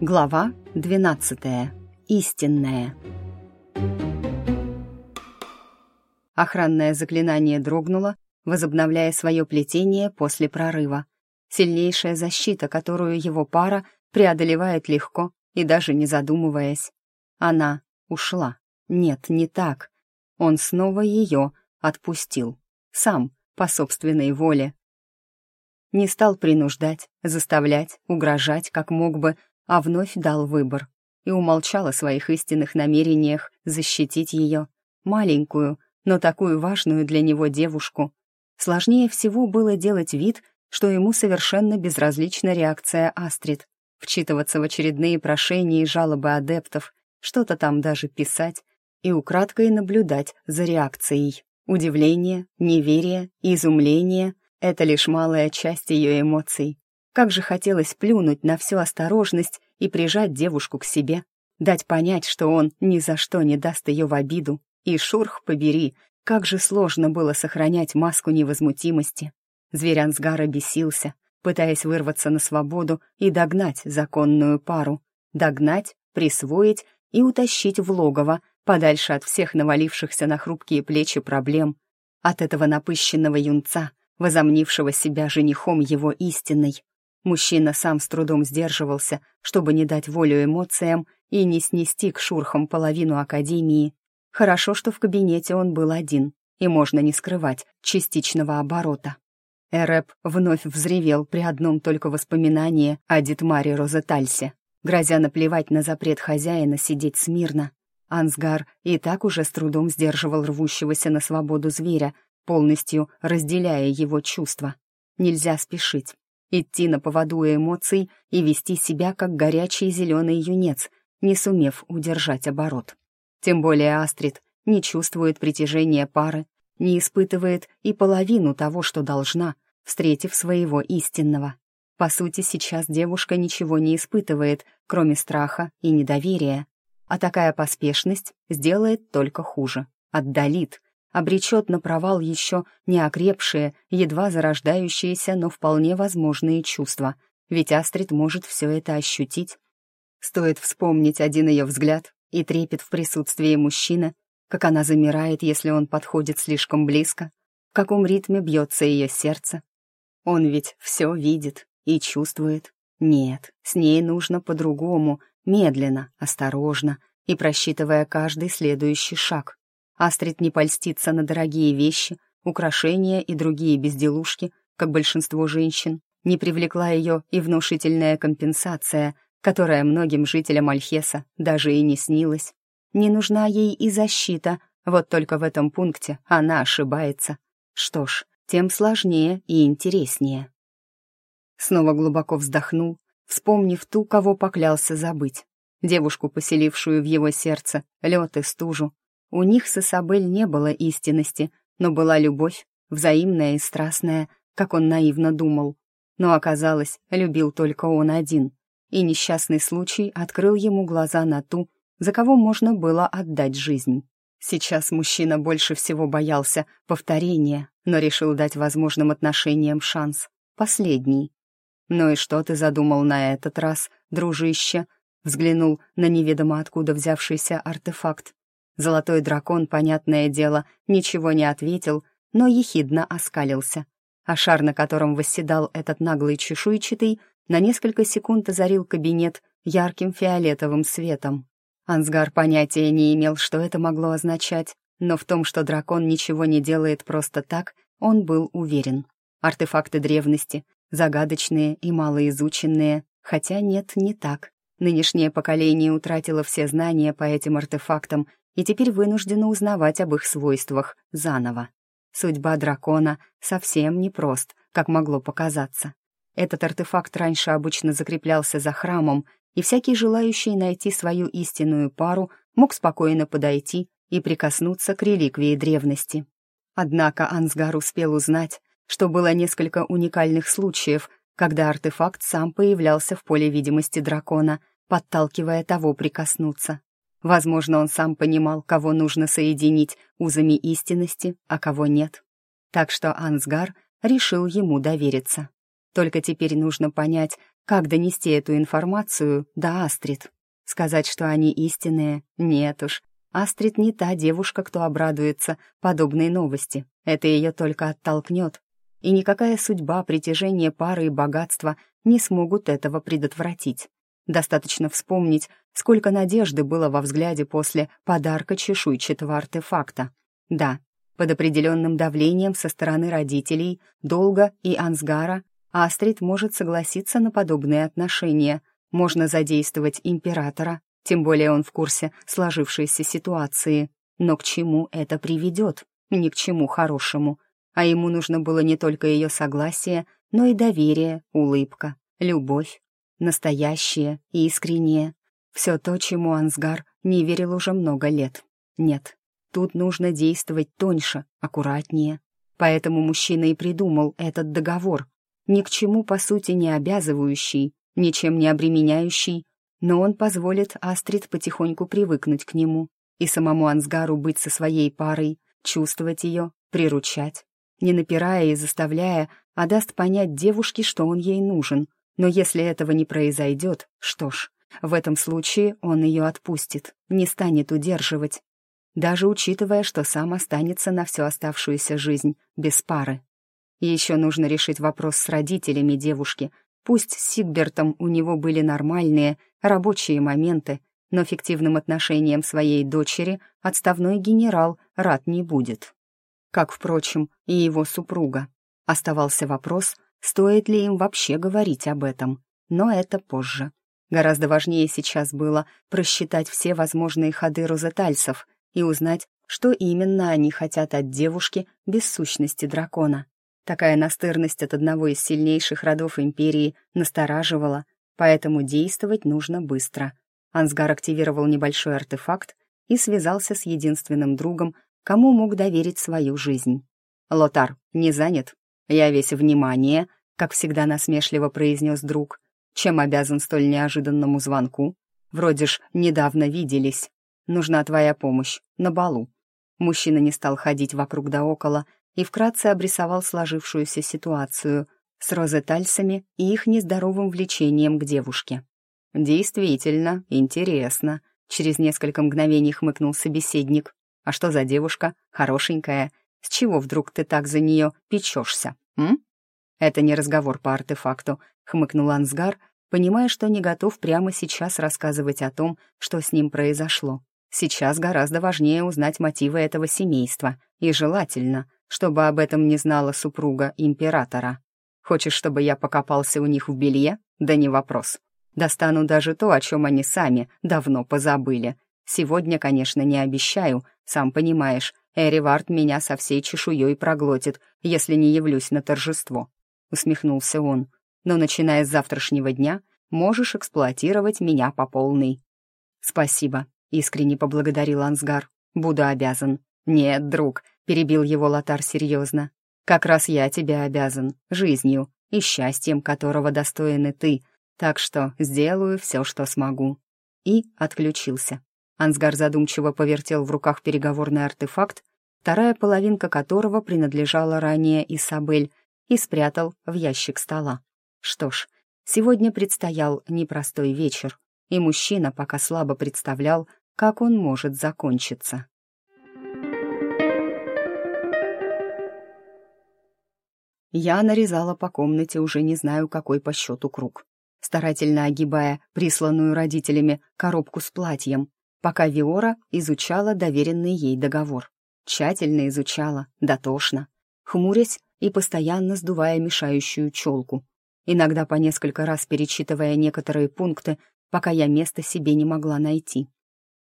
Глава 12. Истинная. Охранное заклинание дрогнуло, возобновляя свое плетение после прорыва. Сильнейшая защита, которую его пара преодолевает легко и даже не задумываясь. Она ушла. Нет, не так. Он снова ее отпустил. Сам, по собственной воле. Не стал принуждать, заставлять, угрожать, как мог бы, а вновь дал выбор. И умолчал о своих истинных намерениях защитить ее, маленькую, но такую важную для него девушку. Сложнее всего было делать вид, что ему совершенно безразлична реакция Астрид, вчитываться в очередные прошения и жалобы адептов, что-то там даже писать и украдкой наблюдать за реакцией. Удивление, неверие, изумление — это лишь малая часть ее эмоций. Как же хотелось плюнуть на всю осторожность и прижать девушку к себе, дать понять, что он ни за что не даст ее в обиду. И шурх побери, как же сложно было сохранять маску невозмутимости. Зверь Ансгара бесился, пытаясь вырваться на свободу и догнать законную пару. Догнать, присвоить и утащить в логово, подальше от всех навалившихся на хрупкие плечи проблем, от этого напыщенного юнца, возомнившего себя женихом его истинной. Мужчина сам с трудом сдерживался, чтобы не дать волю эмоциям и не снести к шурхам половину академии. Хорошо, что в кабинете он был один, и можно не скрывать частичного оборота. Эреп вновь взревел при одном только воспоминании о Дитмаре Розетальсе, грозя наплевать на запрет хозяина сидеть смирно. Ансгар и так уже с трудом сдерживал рвущегося на свободу зверя, полностью разделяя его чувства. Нельзя спешить, идти на поводу эмоций и вести себя как горячий зеленый юнец, не сумев удержать оборот. Тем более Астрид не чувствует притяжения пары, не испытывает и половину того, что должна, встретив своего истинного. По сути, сейчас девушка ничего не испытывает, кроме страха и недоверия. А такая поспешность сделает только хуже, отдалит, обречет на провал еще не окрепшие, едва зарождающиеся, но вполне возможные чувства, ведь Астрид может все это ощутить. Стоит вспомнить один ее взгляд и трепет в присутствии мужчины, как она замирает, если он подходит слишком близко, в каком ритме бьется ее сердце. Он ведь все видит и чувствует. Нет, с ней нужно по-другому, медленно, осторожно и просчитывая каждый следующий шаг. Астрид не польстится на дорогие вещи, украшения и другие безделушки, как большинство женщин. Не привлекла ее и внушительная компенсация, которая многим жителям Альхеса даже и не снилась. Не нужна ей и защита, вот только в этом пункте она ошибается. Что ж, тем сложнее и интереснее. Снова глубоко вздохнул, вспомнив ту, кого поклялся забыть. Девушку, поселившую в его сердце, лед и стужу. У них с Исабель не было истинности, но была любовь, взаимная и страстная, как он наивно думал. Но оказалось, любил только он один, и несчастный случай открыл ему глаза на ту, за кого можно было отдать жизнь. Сейчас мужчина больше всего боялся повторения, но решил дать возможным отношениям шанс. Последний. «Ну и что ты задумал на этот раз, дружище?» Взглянул на неведомо откуда взявшийся артефакт. Золотой дракон, понятное дело, ничего не ответил, но ехидно оскалился. А шар, на котором восседал этот наглый чешуйчатый, на несколько секунд озарил кабинет ярким фиолетовым светом. Ансгар понятия не имел, что это могло означать, но в том, что дракон ничего не делает просто так, он был уверен. Артефакты древности, загадочные и малоизученные, хотя нет, не так. Нынешнее поколение утратило все знания по этим артефактам и теперь вынуждено узнавать об их свойствах заново. Судьба дракона совсем непрост, как могло показаться. Этот артефакт раньше обычно закреплялся за храмом, и всякий желающий найти свою истинную пару мог спокойно подойти и прикоснуться к реликвии древности. Однако Ансгар успел узнать, что было несколько уникальных случаев, когда артефакт сам появлялся в поле видимости дракона, подталкивая того прикоснуться. Возможно, он сам понимал, кого нужно соединить узами истинности, а кого нет. Так что Ансгар решил ему довериться. Только теперь нужно понять, как донести эту информацию до Астрид. Сказать, что они истинные, нет уж. Астрид не та девушка, кто обрадуется подобной новости. Это ее только оттолкнет. И никакая судьба, притяжение пары и богатства не смогут этого предотвратить. Достаточно вспомнить, сколько надежды было во взгляде после подарка чешуйчатого артефакта. Да, под определенным давлением со стороны родителей, Долга и Ансгара Астрид может согласиться на подобные отношения. Можно задействовать императора, тем более он в курсе сложившейся ситуации. Но к чему это приведет? Ни к чему хорошему. А ему нужно было не только ее согласие, но и доверие, улыбка, любовь настоящее и искреннее. Все то, чему Ансгар не верил уже много лет. Нет, тут нужно действовать тоньше, аккуратнее. Поэтому мужчина и придумал этот договор. Ни к чему, по сути, не обязывающий, ничем не обременяющий, но он позволит Астрид потихоньку привыкнуть к нему и самому Ансгару быть со своей парой, чувствовать ее, приручать, не напирая и заставляя, а даст понять девушке, что он ей нужен — но если этого не произойдет, что ж, в этом случае он ее отпустит, не станет удерживать, даже учитывая, что сам останется на всю оставшуюся жизнь без пары. Еще нужно решить вопрос с родителями девушки. Пусть с Сигбертом у него были нормальные, рабочие моменты, но фиктивным отношением своей дочери отставной генерал рад не будет. Как, впрочем, и его супруга. Оставался вопрос, Стоит ли им вообще говорить об этом? Но это позже. Гораздо важнее сейчас было просчитать все возможные ходы розетальцев и узнать, что именно они хотят от девушки без сущности дракона. Такая настырность от одного из сильнейших родов Империи настораживала, поэтому действовать нужно быстро. Ансгар активировал небольшой артефакт и связался с единственным другом, кому мог доверить свою жизнь. «Лотар, не занят?» «Я весь внимание», — как всегда насмешливо произнес друг. «Чем обязан столь неожиданному звонку? Вроде ж недавно виделись. Нужна твоя помощь. На балу». Мужчина не стал ходить вокруг да около и вкратце обрисовал сложившуюся ситуацию с розетальсами и их нездоровым влечением к девушке. «Действительно, интересно», — через несколько мгновений хмыкнул собеседник. «А что за девушка? Хорошенькая. С чего вдруг ты так за нее печешься, м?» «Это не разговор по артефакту», — хмыкнул Ансгар, понимая, что не готов прямо сейчас рассказывать о том, что с ним произошло. Сейчас гораздо важнее узнать мотивы этого семейства, и желательно, чтобы об этом не знала супруга императора. Хочешь, чтобы я покопался у них в белье? Да не вопрос. Достану даже то, о чем они сами давно позабыли. Сегодня, конечно, не обещаю, сам понимаешь, Эривард меня со всей чешуей проглотит, если не явлюсь на торжество», — усмехнулся он. «Но начиная с завтрашнего дня можешь эксплуатировать меня по полной». «Спасибо», — искренне поблагодарил Ансгар. «Буду обязан». «Нет, друг», — перебил его Лотар серьезно. «Как раз я тебе обязан, жизнью и счастьем, которого достойны ты, так что сделаю все, что смогу». И отключился. Ансгар задумчиво повертел в руках переговорный артефакт, вторая половинка которого принадлежала ранее Исабель, и спрятал в ящик стола. Что ж, сегодня предстоял непростой вечер, и мужчина пока слабо представлял, как он может закончиться. Я нарезала по комнате уже не знаю какой по счету круг, старательно огибая присланную родителями коробку с платьем, пока Виора изучала доверенный ей договор. Тщательно изучала, дотошно, хмурясь и постоянно сдувая мешающую челку, иногда по несколько раз перечитывая некоторые пункты, пока я места себе не могла найти.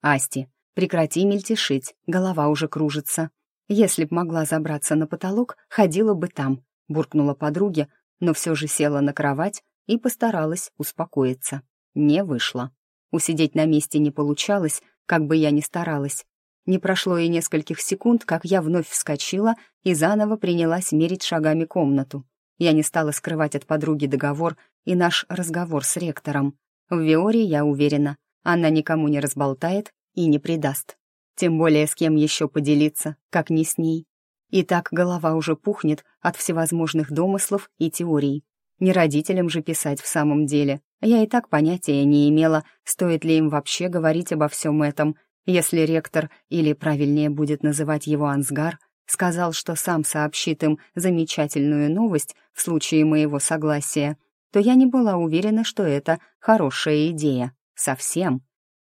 «Асти, прекрати мельтешить, голова уже кружится. Если б могла забраться на потолок, ходила бы там», — буркнула подруге, но все же села на кровать и постаралась успокоиться. Не вышло. Усидеть на месте не получалось, как бы я ни старалась. Не прошло и нескольких секунд, как я вновь вскочила и заново принялась мерить шагами комнату. Я не стала скрывать от подруги договор и наш разговор с ректором. В Виоре, я уверена, она никому не разболтает и не предаст. Тем более с кем еще поделиться, как не с ней. И так голова уже пухнет от всевозможных домыслов и теорий. Не родителям же писать в самом деле, Я и так понятия не имела, стоит ли им вообще говорить обо всем этом, если ректор, или правильнее будет называть его Ансгар, сказал, что сам сообщит им замечательную новость в случае моего согласия, то я не была уверена, что это хорошая идея. Совсем.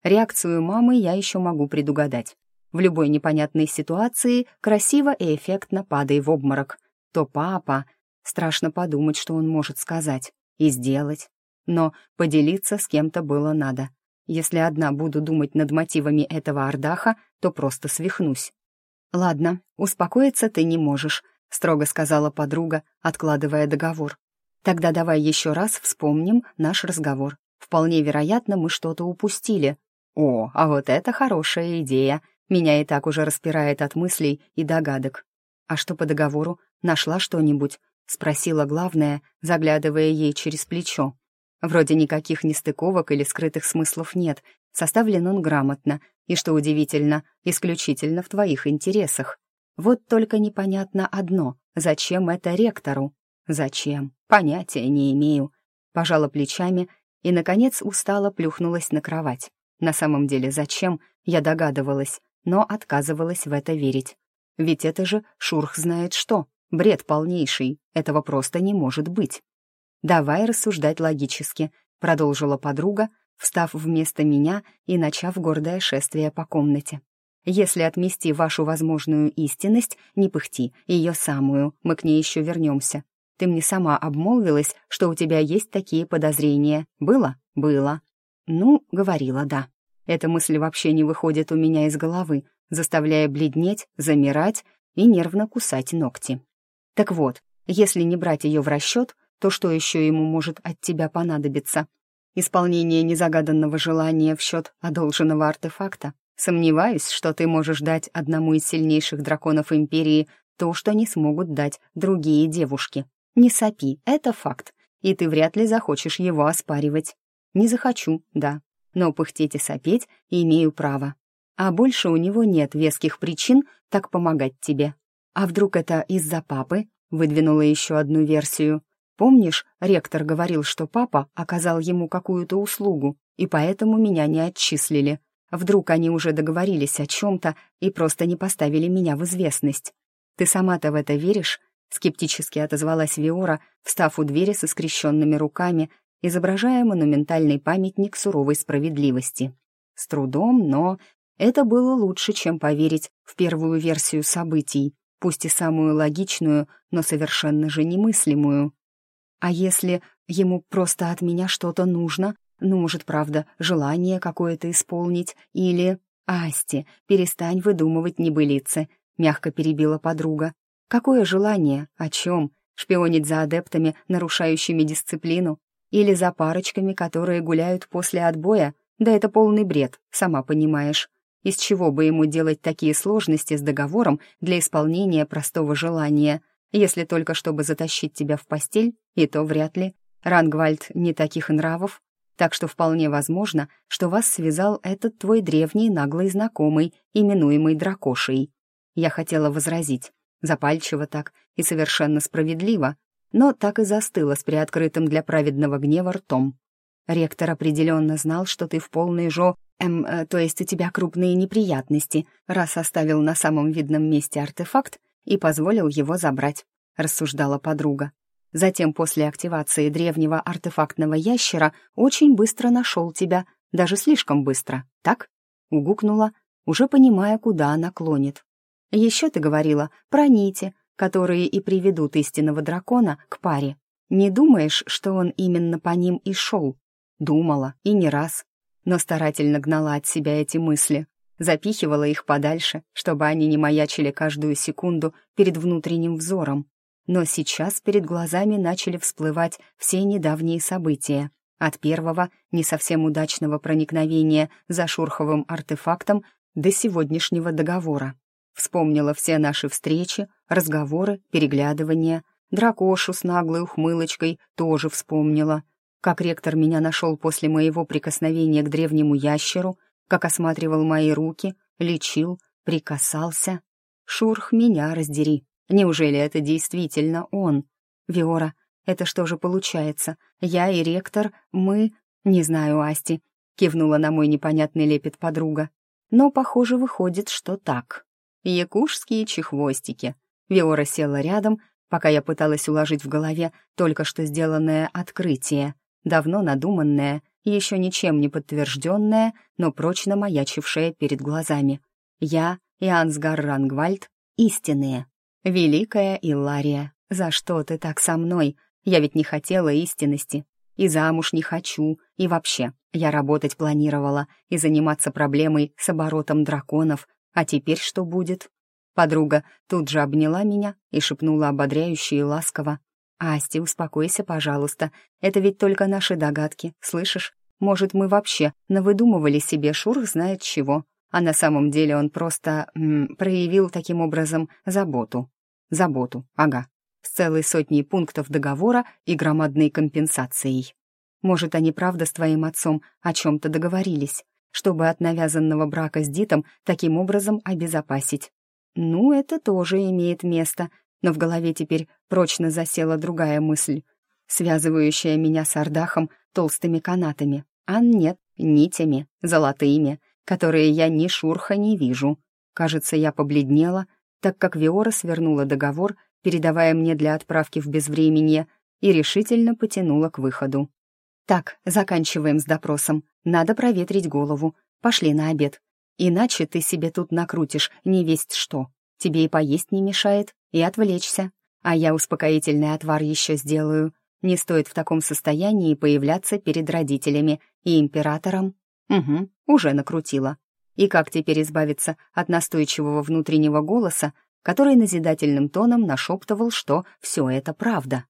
Реакцию мамы я еще могу предугадать. В любой непонятной ситуации красиво и эффектно падай в обморок. То папа... Страшно подумать, что он может сказать и сделать. Но поделиться с кем-то было надо. Если одна буду думать над мотивами этого Ардаха, то просто свихнусь. «Ладно, успокоиться ты не можешь», — строго сказала подруга, откладывая договор. «Тогда давай еще раз вспомним наш разговор. Вполне вероятно, мы что-то упустили». «О, а вот это хорошая идея», меня и так уже распирает от мыслей и догадок. «А что по договору? Нашла что-нибудь?» — спросила главная, заглядывая ей через плечо. Вроде никаких нестыковок или скрытых смыслов нет, составлен он грамотно, и, что удивительно, исключительно в твоих интересах. Вот только непонятно одно — зачем это ректору? Зачем? Понятия не имею. Пожала плечами и, наконец, устало плюхнулась на кровать. На самом деле, зачем, я догадывалась, но отказывалась в это верить. Ведь это же Шурх знает что. Бред полнейший. Этого просто не может быть. «Давай рассуждать логически», — продолжила подруга, встав вместо меня и начав гордое шествие по комнате. «Если отмести вашу возможную истинность, не пыхти, ее самую, мы к ней еще вернемся. Ты мне сама обмолвилась, что у тебя есть такие подозрения. Было? Было. Ну, говорила, да. Эта мысль вообще не выходит у меня из головы, заставляя бледнеть, замирать и нервно кусать ногти. Так вот, если не брать ее в расчет, то что еще ему может от тебя понадобиться? Исполнение незагаданного желания в счет одолженного артефакта? Сомневаюсь, что ты можешь дать одному из сильнейших драконов Империи то, что не смогут дать другие девушки. Не сопи, это факт, и ты вряд ли захочешь его оспаривать. Не захочу, да, но пыхтеть и сопеть имею право. А больше у него нет веских причин так помогать тебе. А вдруг это из-за папы? Выдвинула еще одну версию. Помнишь, ректор говорил, что папа оказал ему какую-то услугу, и поэтому меня не отчислили. Вдруг они уже договорились о чем-то и просто не поставили меня в известность. Ты сама-то в это веришь? Скептически отозвалась Виора, встав у двери со скрещенными руками изображая монументальный памятник суровой справедливости. С трудом, но это было лучше, чем поверить в первую версию событий, пусть и самую логичную, но совершенно же немыслимую. А если ему просто от меня что-то нужно, ну, может, правда, желание какое-то исполнить, или... «Асти, перестань выдумывать небылицы», — мягко перебила подруга. «Какое желание? О чем? Шпионить за адептами, нарушающими дисциплину? Или за парочками, которые гуляют после отбоя? Да это полный бред, сама понимаешь. Из чего бы ему делать такие сложности с договором для исполнения простого желания, если только чтобы затащить тебя в постель, и то вряд ли. Рангвальд не таких нравов, так что вполне возможно, что вас связал этот твой древний наглый знакомый, именуемый Дракошей. Я хотела возразить, запальчиво так и совершенно справедливо, но так и застыла с приоткрытым для праведного гнева ртом. Ректор определенно знал, что ты в полной жо... Эм, э, то есть у тебя крупные неприятности, раз оставил на самом видном месте артефакт и позволил его забрать, рассуждала подруга. Затем после активации древнего артефактного ящера очень быстро нашел тебя, даже слишком быстро, так? Угукнула, уже понимая, куда она клонит. Еще ты говорила про нити, которые и приведут истинного дракона к паре. Не думаешь, что он именно по ним и шел? Думала, и не раз, но старательно гнала от себя эти мысли, запихивала их подальше, чтобы они не маячили каждую секунду перед внутренним взором. Но сейчас перед глазами начали всплывать все недавние события. От первого, не совсем удачного проникновения за шурховым артефактом до сегодняшнего договора. Вспомнила все наши встречи, разговоры, переглядывания. Дракошу с наглой ухмылочкой тоже вспомнила. Как ректор меня нашел после моего прикосновения к древнему ящеру, как осматривал мои руки, лечил, прикасался. Шурх, меня раздери. Неужели это действительно он? Виора, Это что же получается? Я и ректор, мы... Не знаю, Асти, кивнула на мой непонятный лепет подруга. Но, похоже, выходит, что так. Якушские чехвостики. Виора села рядом, пока я пыталась уложить в голове только что сделанное открытие, давно надуманное, еще ничем не подтвержденное, но прочно маячившее перед глазами. Я и Ансгар Рангвальд истинные. Великая Иллария, за что ты так со мной? Я ведь не хотела истинности. И замуж не хочу, и вообще, я работать планировала и заниматься проблемой с оборотом драконов. А теперь что будет? Подруга тут же обняла меня и шепнула ободряюще и ласково. «Асти, успокойся, пожалуйста. Это ведь только наши догадки, слышишь? Может, мы вообще навыдумывали себе шур знает чего, а на самом деле он просто м, проявил таким образом заботу. Заботу, ага, с целой сотней пунктов договора и громадной компенсацией. Может, они правда с твоим отцом о чем-то договорились, чтобы от навязанного брака с Дитом таким образом обезопасить. Ну, это тоже имеет место, но в голове теперь прочно засела другая мысль, связывающая меня с Ардахом толстыми канатами, а нет, нитями, золотыми, которые я ни шурха не вижу. Кажется, я побледнела, так как Виора свернула договор передавая мне для отправки в безвременье, и решительно потянула к выходу. «Так, заканчиваем с допросом. Надо проветрить голову. Пошли на обед. Иначе ты себе тут накрутишь не весть что. Тебе и поесть не мешает, и отвлечься. А я успокоительный отвар еще сделаю. Не стоит в таком состоянии появляться перед родителями и императором. Угу, уже накрутила. И как теперь избавиться от настойчивого внутреннего голоса, который назидательным тоном нашептывал, что все это правда.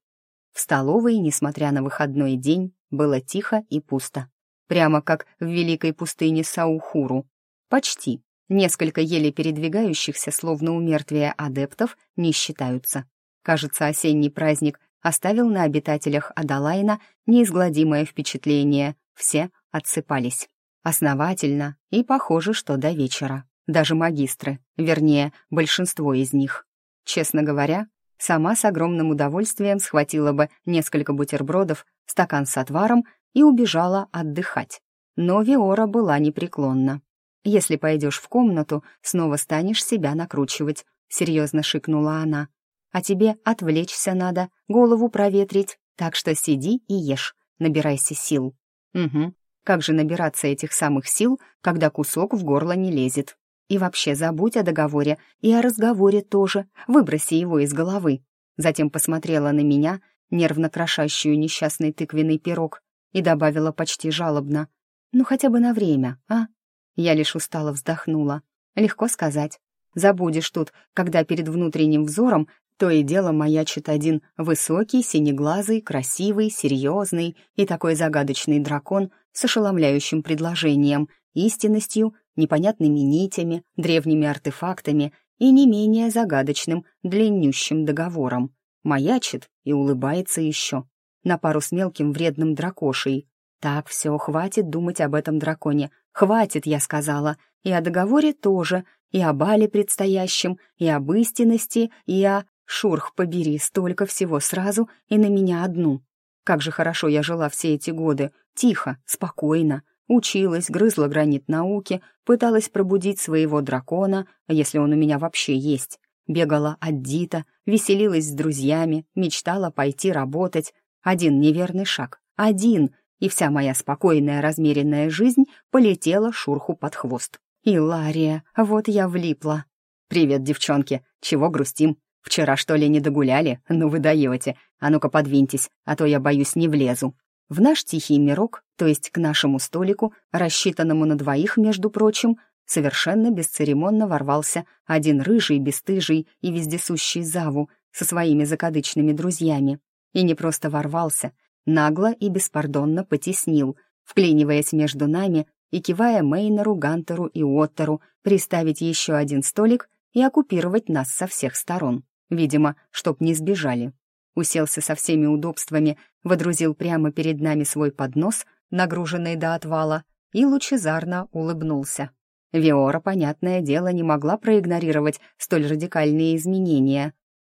В столовой, несмотря на выходной день, было тихо и пусто. Прямо как в великой пустыне Саухуру. Почти. Несколько еле передвигающихся, словно у мертвия адептов, не считаются. Кажется, осенний праздник оставил на обитателях Адалайна неизгладимое впечатление. Все отсыпались. Основательно и похоже, что до вечера даже магистры, вернее, большинство из них. Честно говоря, сама с огромным удовольствием схватила бы несколько бутербродов, стакан с отваром и убежала отдыхать. Но Виора была непреклонна. «Если пойдешь в комнату, снова станешь себя накручивать», — серьезно шикнула она. «А тебе отвлечься надо, голову проветрить, так что сиди и ешь, набирайся сил». «Угу, как же набираться этих самых сил, когда кусок в горло не лезет?» И вообще забудь о договоре и о разговоре тоже, выброси его из головы. Затем посмотрела на меня, нервно крошащую несчастный тыквенный пирог, и добавила почти жалобно. «Ну, хотя бы на время, а?» Я лишь устало вздохнула. Легко сказать. Забудешь тут, когда перед внутренним взором то и дело маячит один высокий, синеглазый, красивый, серьезный и такой загадочный дракон с ошеломляющим предложением, истинностью непонятными нитями, древними артефактами и не менее загадочным, длиннющим договором. Маячит и улыбается еще. На пару с мелким вредным дракошей. Так, все, хватит думать об этом драконе. Хватит, я сказала. И о договоре тоже, и о бале предстоящем, и об истинности, и о... Шурх, побери, столько всего сразу и на меня одну. Как же хорошо я жила все эти годы, тихо, спокойно, Училась, грызла гранит науки, пыталась пробудить своего дракона, если он у меня вообще есть. Бегала от Дита, веселилась с друзьями, мечтала пойти работать. Один неверный шаг. Один. И вся моя спокойная, размеренная жизнь полетела Шурху под хвост. И Лария, вот я влипла. «Привет, девчонки. Чего грустим? Вчера, что ли, не догуляли? Ну вы даете. А ну-ка подвиньтесь, а то я, боюсь, не влезу». В наш тихий мирок, то есть к нашему столику, рассчитанному на двоих, между прочим, совершенно бесцеремонно ворвался один рыжий, бесстыжий и вездесущий Заву со своими закадычными друзьями. И не просто ворвался, нагло и беспардонно потеснил, вклиниваясь между нами и кивая Мейнеру, Гантеру и Оттеру приставить еще один столик и оккупировать нас со всех сторон. Видимо, чтоб не сбежали уселся со всеми удобствами, водрузил прямо перед нами свой поднос, нагруженный до отвала, и лучезарно улыбнулся. Виора, понятное дело, не могла проигнорировать столь радикальные изменения.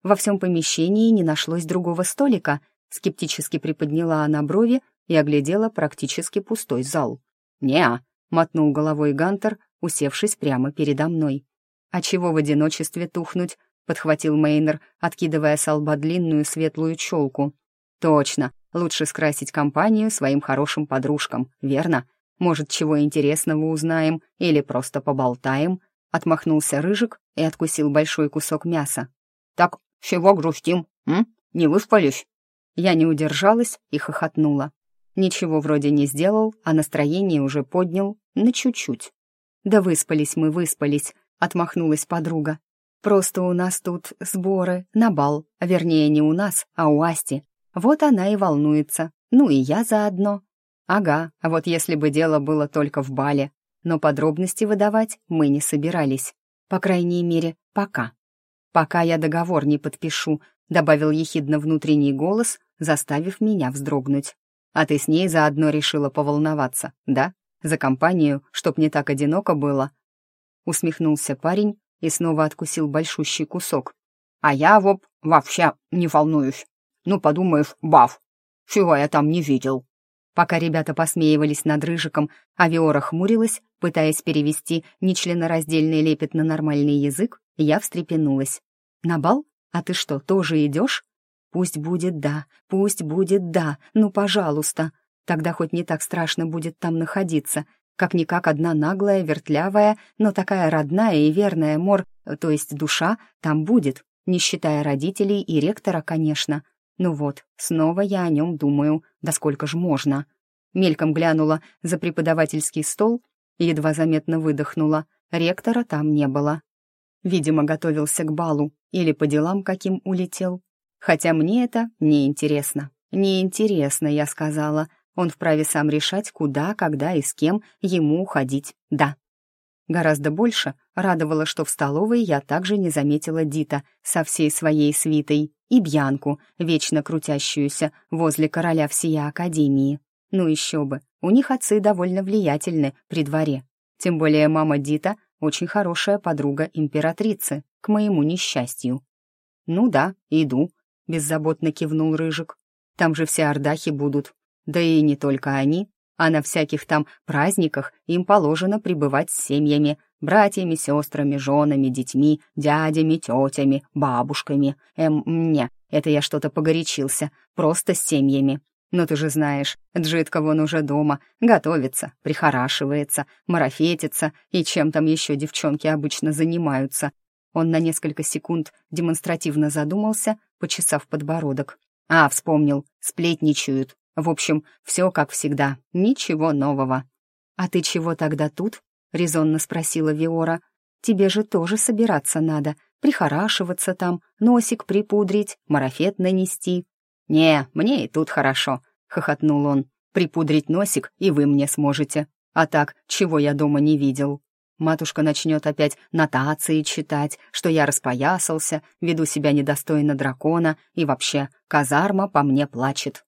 Во всем помещении не нашлось другого столика, Скептически приподняла она брови и оглядела практически пустой зал. «Не-а», мотнул головой Гантер, усевшись прямо передо мной. «А чего в одиночестве тухнуть?» — подхватил Мейнер, откидывая с лба длинную светлую челку. «Точно, лучше скрасить компанию своим хорошим подружкам, верно? Может, чего интересного узнаем или просто поболтаем?» Отмахнулся Рыжик и откусил большой кусок мяса. «Так, чего грустим, м? Не выспались?» Я не удержалась и хохотнула. Ничего вроде не сделал, а настроение уже поднял на чуть-чуть. «Да выспались мы, выспались», — отмахнулась подруга. «Просто у нас тут сборы на бал, вернее, не у нас, а у Асти. Вот она и волнуется, ну и я заодно». «Ага, вот если бы дело было только в бале, но подробности выдавать мы не собирались. По крайней мере, пока. Пока я договор не подпишу», — добавил ехидно внутренний голос, заставив меня вздрогнуть. «А ты с ней заодно решила поволноваться, да? За компанию, чтоб не так одиноко было?» Усмехнулся парень и снова откусил большущий кусок. «А я, воп, вообще не волнуюсь. Ну, подумаешь, баф. Чего я там не видел?» Пока ребята посмеивались над Рыжиком, а Виора хмурилась, пытаясь перевести нечленораздельный лепет на нормальный язык, я встрепенулась. «На бал? А ты что, тоже идешь?» «Пусть будет да, пусть будет да, ну, пожалуйста. Тогда хоть не так страшно будет там находиться. Как-никак одна наглая, вертлявая, но такая родная и верная мор, то есть душа, там будет, не считая родителей и ректора, конечно. Ну вот, снова я о нем думаю, да сколько ж можно. Мельком глянула за преподавательский стол едва заметно выдохнула. Ректора там не было. Видимо, готовился к балу или по делам каким улетел. Хотя мне это не интересно. Не интересно, я сказала. Он вправе сам решать, куда, когда и с кем ему уходить. Да. Гораздо больше радовало, что в столовой я также не заметила Дита со всей своей свитой и Бьянку, вечно крутящуюся возле короля всея Академии. Ну еще бы, у них отцы довольно влиятельны при дворе. Тем более мама Дита очень хорошая подруга императрицы, к моему несчастью. «Ну да, иду», — беззаботно кивнул Рыжик. «Там же все ордахи будут. Да и не только они, а на всяких там праздниках им положено пребывать с семьями, братьями, сестрами, женами, детьми, дядями, тетями, бабушками. Эм, не, это я что-то погорячился, просто с семьями. Но ты же знаешь, Джитка вон уже дома, готовится, прихорашивается, марафетится и чем там еще девчонки обычно занимаются. Он на несколько секунд демонстративно задумался, почесав подбородок. А, вспомнил, сплетничают. В общем, все как всегда, ничего нового. «А ты чего тогда тут?» — резонно спросила Виора. «Тебе же тоже собираться надо, прихорашиваться там, носик припудрить, марафет нанести». «Не, мне и тут хорошо», — хохотнул он. «Припудрить носик и вы мне сможете. А так, чего я дома не видел?» Матушка начнет опять нотации читать, что я распоясался, веду себя недостойно дракона, и вообще казарма по мне плачет.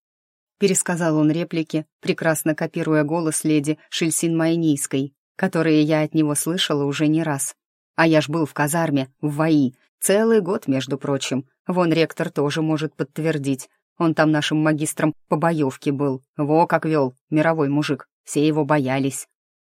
Пересказал он реплики, прекрасно копируя голос леди Шельсин Майнийской, которые я от него слышала уже не раз. А я ж был в казарме, в ВАИ, целый год, между прочим. Вон ректор тоже может подтвердить. Он там нашим магистром по боевке был. Во как вел, мировой мужик. Все его боялись.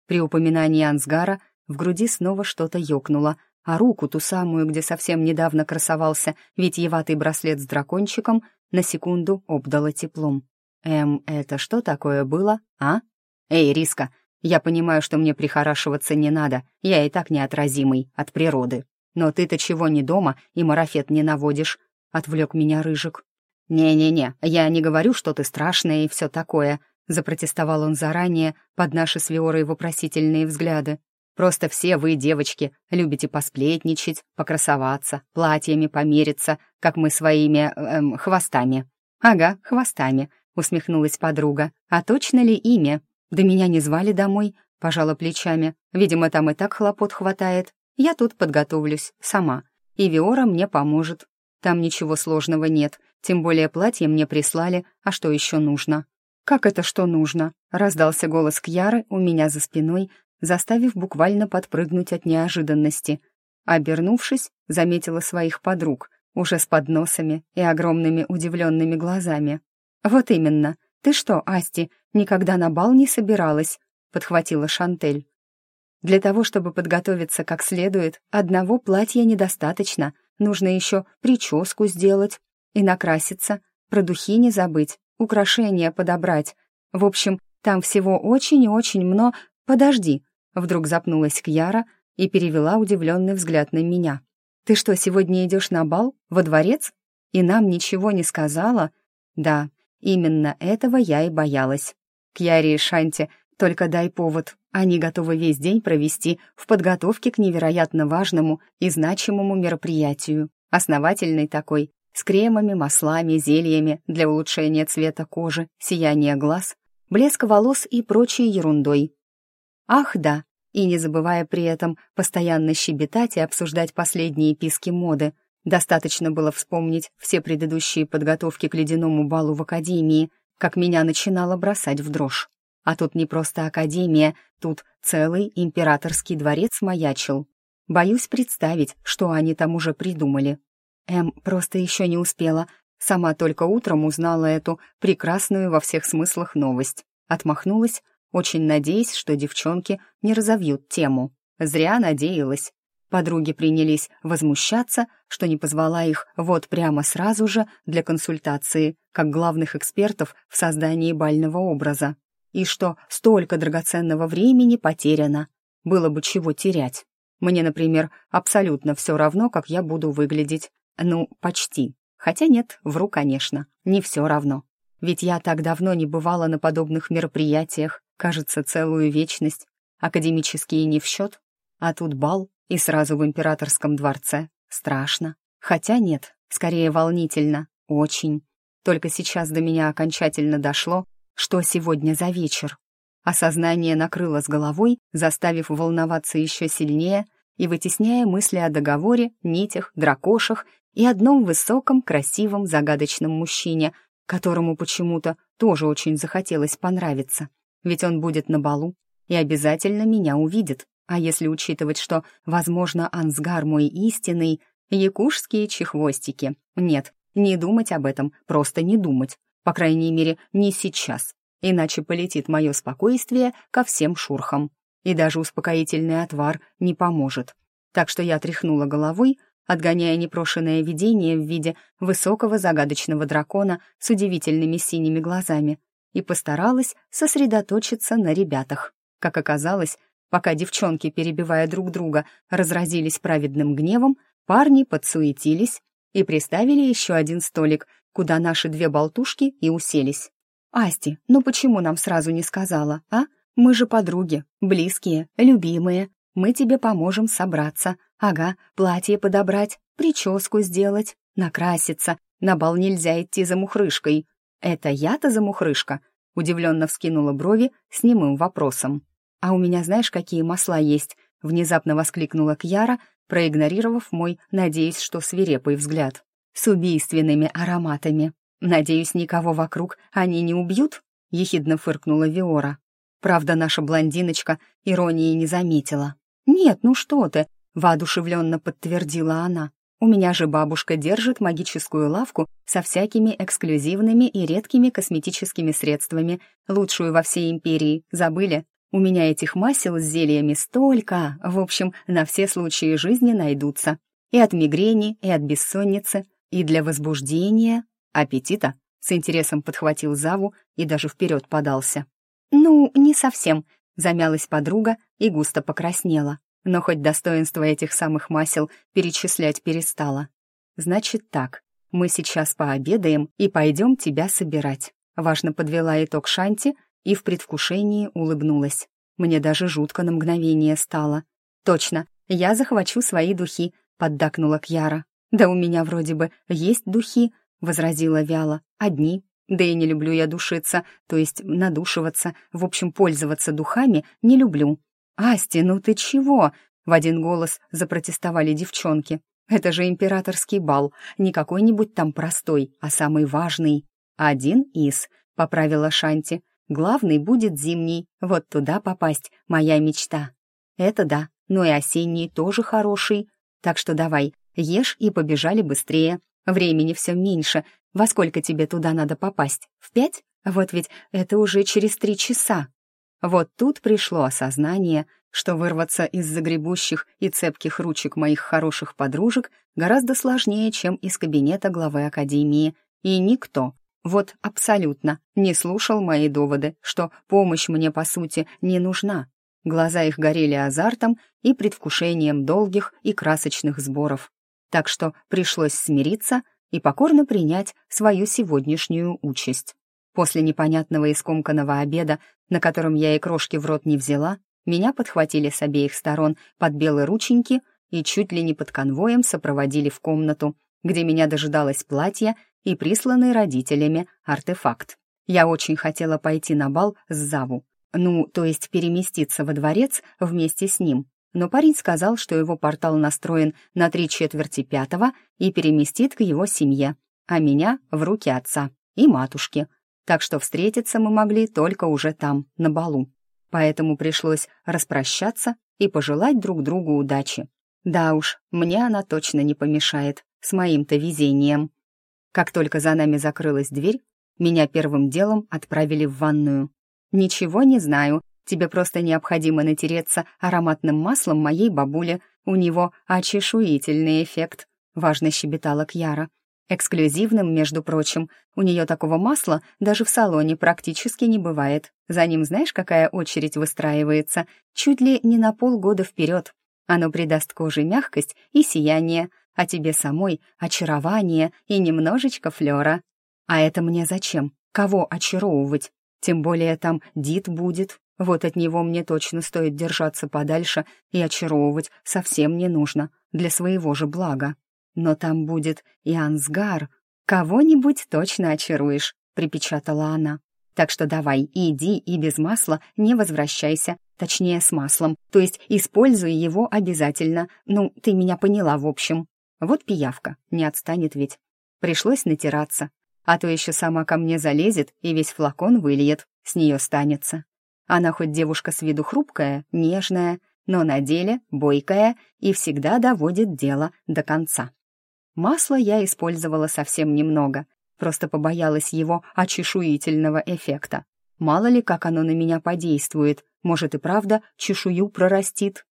При упоминании Ансгара в груди снова что-то ёкнуло, а руку, ту самую, где совсем недавно красовался витьеватый браслет с дракончиком, на секунду обдало теплом. «Эм, это что такое было, а? Эй, Риска, я понимаю, что мне прихорашиваться не надо, я и так неотразимый от природы. Но ты-то чего не дома и марафет не наводишь?» — отвлек меня Рыжик. «Не-не-не, я не говорю, что ты страшная и все такое», — запротестовал он заранее под наши с Виорой вопросительные взгляды. «Просто все вы, девочки, любите посплетничать, покрасоваться, платьями помериться, как мы своими, эм, хвостами». «Ага, хвостами», — усмехнулась подруга. «А точно ли имя? Да меня не звали домой», — пожала плечами. «Видимо, там и так хлопот хватает. Я тут подготовлюсь, сама. И Виора мне поможет. Там ничего сложного нет, тем более платье мне прислали, а что еще нужно?» «Как это что нужно?» — раздался голос Кьяры у меня за спиной, заставив буквально подпрыгнуть от неожиданности. Обернувшись, заметила своих подруг, уже с подносами и огромными удивленными глазами. «Вот именно. Ты что, Асти, никогда на бал не собиралась?» — подхватила Шантель. «Для того, чтобы подготовиться как следует, одного платья недостаточно. Нужно еще прическу сделать и накраситься, про духи не забыть, украшения подобрать. В общем, там всего очень и очень много... Подожди!» Вдруг запнулась Кьяра и перевела удивленный взгляд на меня. «Ты что, сегодня идешь на бал? Во дворец? И нам ничего не сказала?» «Да, именно этого я и боялась. Кьяре и Шанте только дай повод. Они готовы весь день провести в подготовке к невероятно важному и значимому мероприятию. Основательный такой, с кремами, маслами, зельями для улучшения цвета кожи, сияния глаз, блеска волос и прочей ерундой. Ах да, и не забывая при этом постоянно щебетать и обсуждать последние писки моды. Достаточно было вспомнить все предыдущие подготовки к ледяному балу в академии, как меня начинало бросать в дрожь. А тут не просто академия, тут целый императорский дворец маячил. Боюсь представить, что они там уже придумали. Эм просто еще не успела. Сама только утром узнала эту прекрасную во всех смыслах новость. Отмахнулась, очень надеясь, что девчонки не разовьют тему. Зря надеялась. Подруги принялись возмущаться, что не позвала их вот прямо сразу же для консультации, как главных экспертов в создании бального образа. И что столько драгоценного времени потеряно. Было бы чего терять. Мне, например, абсолютно все равно, как я буду выглядеть. Ну, почти. Хотя нет, вру, конечно, не все равно. Ведь я так давно не бывала на подобных мероприятиях, кажется, целую вечность. Академические не в счет, а тут бал и сразу в императорском дворце. Страшно. Хотя нет, скорее волнительно. Очень. Только сейчас до меня окончательно дошло, что сегодня за вечер. Осознание накрыло с головой, заставив волноваться еще сильнее и вытесняя мысли о договоре, нитях, дракошах и одном высоком, красивом, загадочном мужчине, которому почему-то тоже очень захотелось понравиться. Ведь он будет на балу и обязательно меня увидит. А если учитывать, что, возможно, Ансгар мой истинный, якушские чехвостики. Нет, не думать об этом, просто не думать. По крайней мере, не сейчас. Иначе полетит мое спокойствие ко всем шурхам. И даже успокоительный отвар не поможет. Так что я тряхнула головой, отгоняя непрошенное видение в виде высокого загадочного дракона с удивительными синими глазами, и постаралась сосредоточиться на ребятах. Как оказалось, пока девчонки, перебивая друг друга, разразились праведным гневом, парни подсуетились и приставили еще один столик, куда наши две болтушки и уселись. «Асти, ну почему нам сразу не сказала, а? Мы же подруги, близкие, любимые. Мы тебе поможем собраться. Ага, платье подобрать, прическу сделать, накраситься. На бал нельзя идти за мухрышкой. Это я-то за мухрышка?» Удивленно вскинула брови с немым вопросом. «А у меня знаешь, какие масла есть?» Внезапно воскликнула Кьяра, проигнорировав мой, надеясь, что свирепый взгляд. «С убийственными ароматами. Надеюсь, никого вокруг они не убьют?» — ехидно фыркнула Виора. Правда, наша блондиночка иронии не заметила. «Нет, ну что ты!» — воодушевленно подтвердила она. «У меня же бабушка держит магическую лавку со всякими эксклюзивными и редкими косметическими средствами, лучшую во всей империи. Забыли? У меня этих масел с зельями столько, в общем, на все случаи жизни найдутся. И от мигрени, и от бессонницы, и для возбуждения, аппетита». С интересом подхватил Заву и даже вперед подался. «Ну, не совсем», — замялась подруга и густо покраснела, но хоть достоинство этих самых масел перечислять перестала. «Значит так, мы сейчас пообедаем и пойдем тебя собирать», — важно подвела итог Шанти и в предвкушении улыбнулась. Мне даже жутко на мгновение стало. «Точно, я захвачу свои духи», — поддакнула Кьяра. «Да у меня вроде бы есть духи», — возразила вяло. «Одни, да и не люблю я душиться, то есть надушиваться, в общем, пользоваться духами не люблю. «Асти, ну ты чего?» — в один голос запротестовали девчонки. «Это же императорский бал, не какой-нибудь там простой, а самый важный». «Один из», — поправила Шанти. «Главный будет зимний, вот туда попасть, моя мечта». «Это да, но и осенний тоже хороший. Так что давай, ешь и побежали быстрее. Времени все меньше, Во сколько тебе туда надо попасть? В пять? Вот ведь это уже через три часа. Вот тут пришло осознание, что вырваться из загребущих и цепких ручек моих хороших подружек гораздо сложнее, чем из кабинета главы академии. И никто, вот абсолютно, не слушал мои доводы, что помощь мне, по сути, не нужна. Глаза их горели азартом и предвкушением долгих и красочных сборов. Так что пришлось смириться и покорно принять свою сегодняшнюю участь. После непонятного и скомканного обеда, на котором я и крошки в рот не взяла, меня подхватили с обеих сторон под белые рученьки и чуть ли не под конвоем сопроводили в комнату, где меня дожидалось платье и присланный родителями артефакт. Я очень хотела пойти на бал с Заву, ну, то есть переместиться во дворец вместе с ним. Но парень сказал, что его портал настроен на три четверти пятого и переместит к его семье, а меня — в руки отца и матушки. Так что встретиться мы могли только уже там, на балу. Поэтому пришлось распрощаться и пожелать друг другу удачи. Да уж, мне она точно не помешает, с моим-то везением. Как только за нами закрылась дверь, меня первым делом отправили в ванную. «Ничего не знаю. Тебе просто необходимо натереться ароматным маслом моей бабули. У него очешуительный эффект», — важно щебетала Кьяра. «Эксклюзивным, между прочим. У нее такого масла даже в салоне практически не бывает. За ним знаешь, какая очередь выстраивается? Чуть ли не на полгода вперед. Оно придаст коже мягкость и сияние, а тебе самой очарование и немножечко флера. А это мне зачем? Кого очаровывать? Тем более там Дит будет. Вот от него мне точно стоит держаться подальше и очаровывать совсем не нужно, для своего же блага. Но там будет и Ансгар. Кого-нибудь точно очаруешь, припечатала она. Так что давай, иди и без масла не возвращайся, точнее с маслом, то есть используй его обязательно. Ну, ты меня поняла, в общем. Вот пиявка, не отстанет ведь. Пришлось натираться, а то еще сама ко мне залезет и весь флакон выльет, с нее станется. Она хоть девушка с виду хрупкая, нежная, но на деле бойкая и всегда доводит дело до конца. Масла я использовала совсем немного, просто побоялась его очешуительного эффекта. Мало ли, как оно на меня подействует, может и правда чешую прорастит.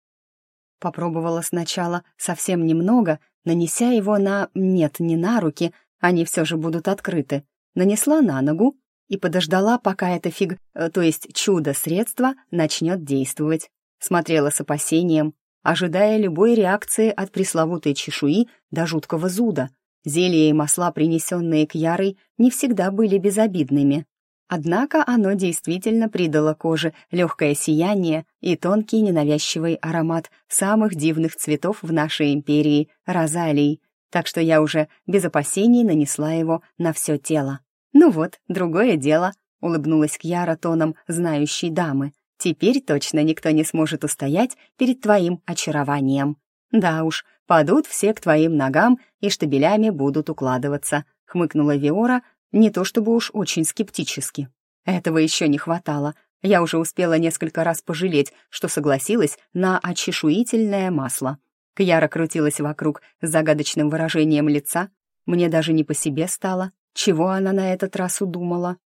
Попробовала сначала совсем немного, нанеся его на... нет, не на руки, они все же будут открыты, нанесла на ногу и подождала, пока это фиг, э, то есть чудо-средство, начнет действовать. Смотрела с опасением, ожидая любой реакции от пресловутой чешуи до жуткого зуда. Зелья и масла, принесенные к Ярой, не всегда были безобидными. Однако оно действительно придало коже легкое сияние и тонкий ненавязчивый аромат самых дивных цветов в нашей империи — розалий — так что я уже без опасений нанесла его на все тело. «Ну вот, другое дело», — улыбнулась Кьяра тоном знающей дамы. «Теперь точно никто не сможет устоять перед твоим очарованием. Да уж, падут все к твоим ногам и штабелями будут укладываться», — хмыкнула Виора, не то чтобы уж очень скептически. Этого еще не хватало. Я уже успела несколько раз пожалеть, что согласилась на очешуительное масло. Кьяра крутилась вокруг с загадочным выражением лица. Мне даже не по себе стало. Чего она на этот раз удумала?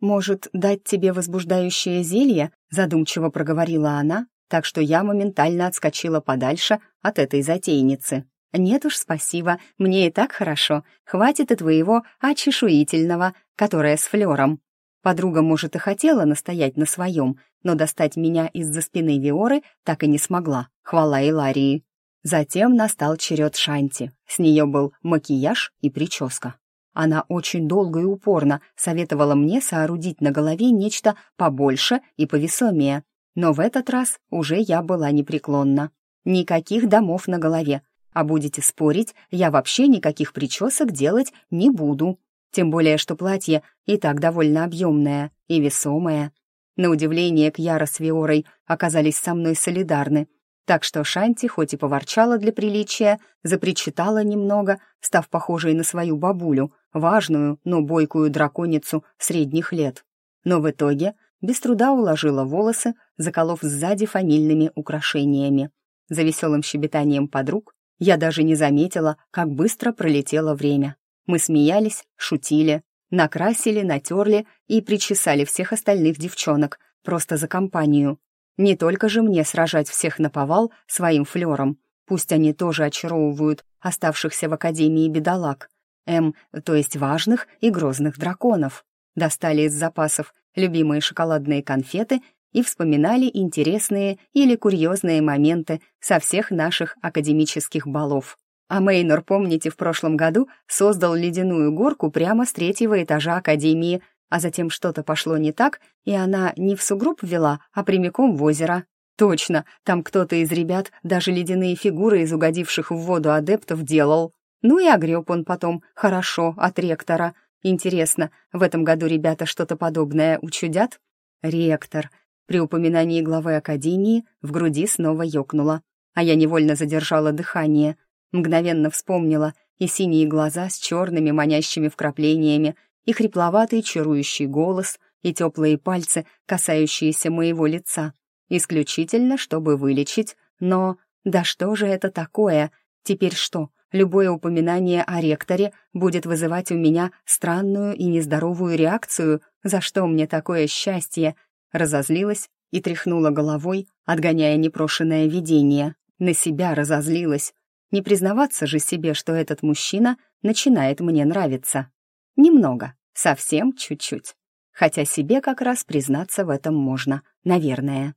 «Может, дать тебе возбуждающее зелье?» задумчиво проговорила она, так что я моментально отскочила подальше от этой затейницы. «Нет уж, спасибо, мне и так хорошо. Хватит и твоего очешуительного, которое с флером». Подруга, может, и хотела настоять на своем, но достать меня из-за спины Виоры так и не смогла. Хвала Иларии. Затем настал черед Шанти. С нее был макияж и прическа. Она очень долго и упорно советовала мне соорудить на голове нечто побольше и повесомее. Но в этот раз уже я была непреклонна. Никаких домов на голове. А будете спорить, я вообще никаких причесок делать не буду. Тем более, что платье и так довольно объемное и весомое. На удивление, Кьяра с Виорой оказались со мной солидарны так что Шанти, хоть и поворчала для приличия, запричитала немного, став похожей на свою бабулю, важную, но бойкую драконицу средних лет. Но в итоге без труда уложила волосы, заколов сзади фамильными украшениями. За веселым щебетанием подруг я даже не заметила, как быстро пролетело время. Мы смеялись, шутили, накрасили, натерли и причесали всех остальных девчонок, просто за компанию. Не только же мне сражать всех на повал своим флером, пусть они тоже очаровывают оставшихся в Академии бедолаг, М, то есть важных и грозных драконов. Достали из запасов любимые шоколадные конфеты и вспоминали интересные или курьезные моменты со всех наших академических балов. А Мейнор, помните, в прошлом году создал ледяную горку прямо с третьего этажа Академии, а затем что-то пошло не так, и она не в сугроб вела, а прямиком в озеро. Точно, там кто-то из ребят даже ледяные фигуры из угодивших в воду адептов делал. Ну и огреб он потом хорошо от ректора. Интересно, в этом году ребята что-то подобное учудят? Ректор. При упоминании главы Академии в груди снова ёкнуло, а я невольно задержала дыхание. Мгновенно вспомнила и синие глаза с черными манящими вкраплениями, и хрипловатый чарующий голос, и теплые пальцы, касающиеся моего лица. Исключительно, чтобы вылечить, но... Да что же это такое? Теперь что, любое упоминание о ректоре будет вызывать у меня странную и нездоровую реакцию? За что мне такое счастье? Разозлилась и тряхнула головой, отгоняя непрошенное видение. На себя разозлилась. Не признаваться же себе, что этот мужчина начинает мне нравиться. Немного, совсем чуть-чуть. Хотя себе как раз признаться в этом можно, наверное.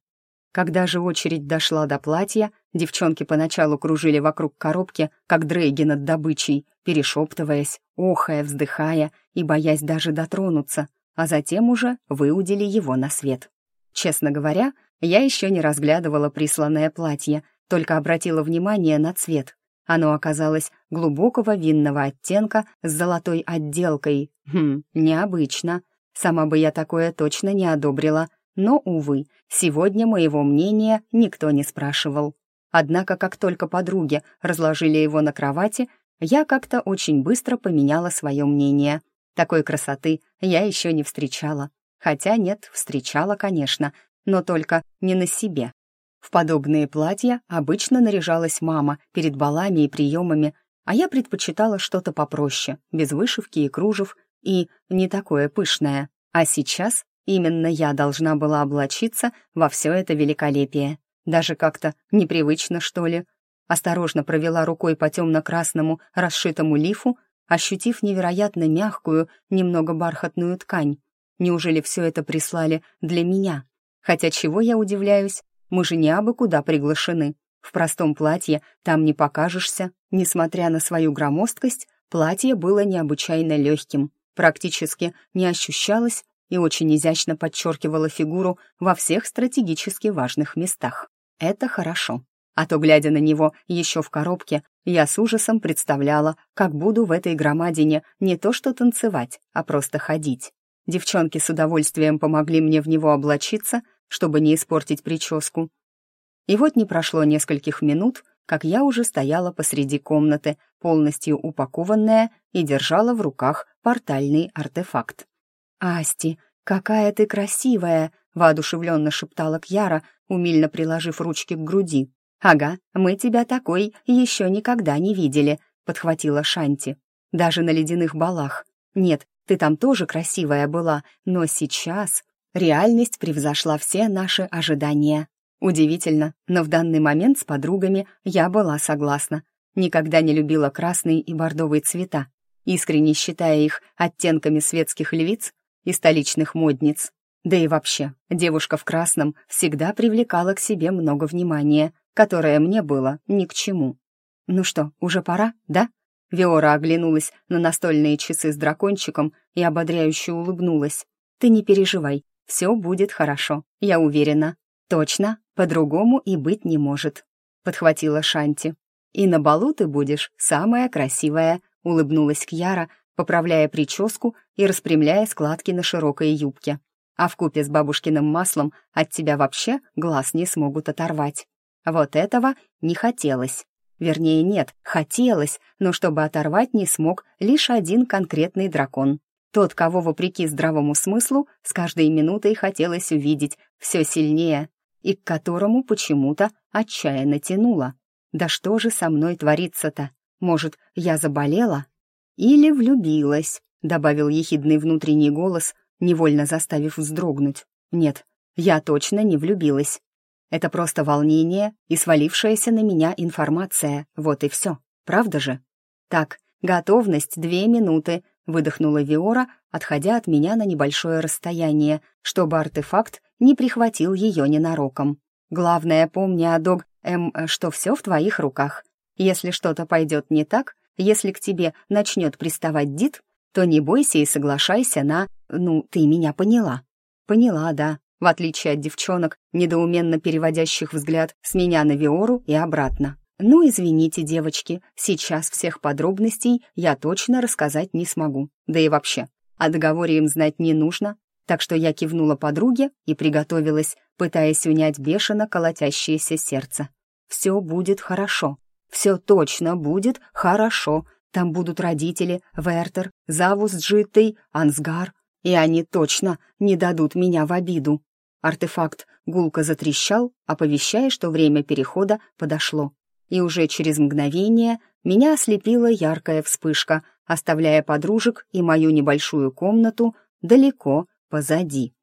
Когда же очередь дошла до платья, девчонки поначалу кружили вокруг коробки, как дрейги над добычей, перешептываясь, охая, вздыхая и боясь даже дотронуться, а затем уже выудили его на свет. Честно говоря, я еще не разглядывала присланное платье, только обратила внимание на цвет. Оно оказалось глубокого винного оттенка с золотой отделкой. Хм, необычно. Сама бы я такое точно не одобрила, но, увы, сегодня моего мнения никто не спрашивал. Однако, как только подруги разложили его на кровати, я как-то очень быстро поменяла свое мнение. Такой красоты я еще не встречала. Хотя нет, встречала, конечно, но только не на себе. В подобные платья обычно наряжалась мама перед балами и приемами, а я предпочитала что-то попроще, без вышивки и кружев, и не такое пышное. А сейчас именно я должна была облачиться во все это великолепие. Даже как-то непривычно, что ли. Осторожно провела рукой по темно-красному расшитому лифу, ощутив невероятно мягкую, немного бархатную ткань. Неужели все это прислали для меня? Хотя чего я удивляюсь, мы же не абы куда приглашены. В простом платье там не покажешься. Несмотря на свою громоздкость, платье было необычайно легким, практически не ощущалось и очень изящно подчеркивало фигуру во всех стратегически важных местах. Это хорошо. А то, глядя на него еще в коробке, я с ужасом представляла, как буду в этой громадине не то что танцевать, а просто ходить. Девчонки с удовольствием помогли мне в него облачиться — чтобы не испортить прическу. И вот не прошло нескольких минут, как я уже стояла посреди комнаты, полностью упакованная и держала в руках портальный артефакт. «Асти, какая ты красивая!» — воодушевленно шептала Кьяра, умильно приложив ручки к груди. «Ага, мы тебя такой еще никогда не видели», — подхватила Шанти. «Даже на ледяных балах. Нет, ты там тоже красивая была, но сейчас Реальность превзошла все наши ожидания. Удивительно, но в данный момент с подругами я была согласна. Никогда не любила красный и бордовый цвета, искренне считая их оттенками светских львиц и столичных модниц. Да и вообще, девушка в красном всегда привлекала к себе много внимания, которое мне было ни к чему. «Ну что, уже пора, да?» Виора оглянулась на настольные часы с дракончиком и ободряюще улыбнулась. «Ты не переживай, все будет хорошо, я уверена. Точно, по-другому и быть не может», — подхватила Шанти. «И на балу ты будешь самая красивая», — улыбнулась Кьяра, поправляя прическу и распрямляя складки на широкой юбке. «А в купе с бабушкиным маслом от тебя вообще глаз не смогут оторвать». Вот этого не хотелось. Вернее, нет, хотелось, но чтобы оторвать не смог лишь один конкретный дракон. Тот, кого, вопреки здравому смыслу, с каждой минутой хотелось увидеть все сильнее, и к которому почему-то отчаянно тянуло. Да что же со мной творится-то? Может, я заболела? «Или влюбилась», — добавил ехидный внутренний голос, невольно заставив вздрогнуть. «Нет, я точно не влюбилась. Это просто волнение и свалившаяся на меня информация, вот и все. Правда же? Так, готовность две минуты, выдохнула Виора, отходя от меня на небольшое расстояние, чтобы артефакт не прихватил ее ненароком. Главное, помни, Адог, эм, что все в твоих руках. Если что-то пойдет не так, если к тебе начнет приставать Дид, то не бойся и соглашайся на... Ну, ты меня поняла. Поняла, да. В отличие от девчонок, недоуменно переводящих взгляд с меня на Виору и обратно. «Ну, извините, девочки, сейчас всех подробностей я точно рассказать не смогу. Да и вообще, о договоре им знать не нужно, так что я кивнула подруге и приготовилась, пытаясь унять бешено колотящееся сердце. «Все будет хорошо. Все точно будет хорошо. Там будут родители, Вертер, Завус Джиттей, Ансгар, и они точно не дадут меня в обиду». Артефакт гулко затрещал, оповещая, что время перехода подошло и уже через мгновение меня ослепила яркая вспышка, оставляя подружек и мою небольшую комнату далеко позади.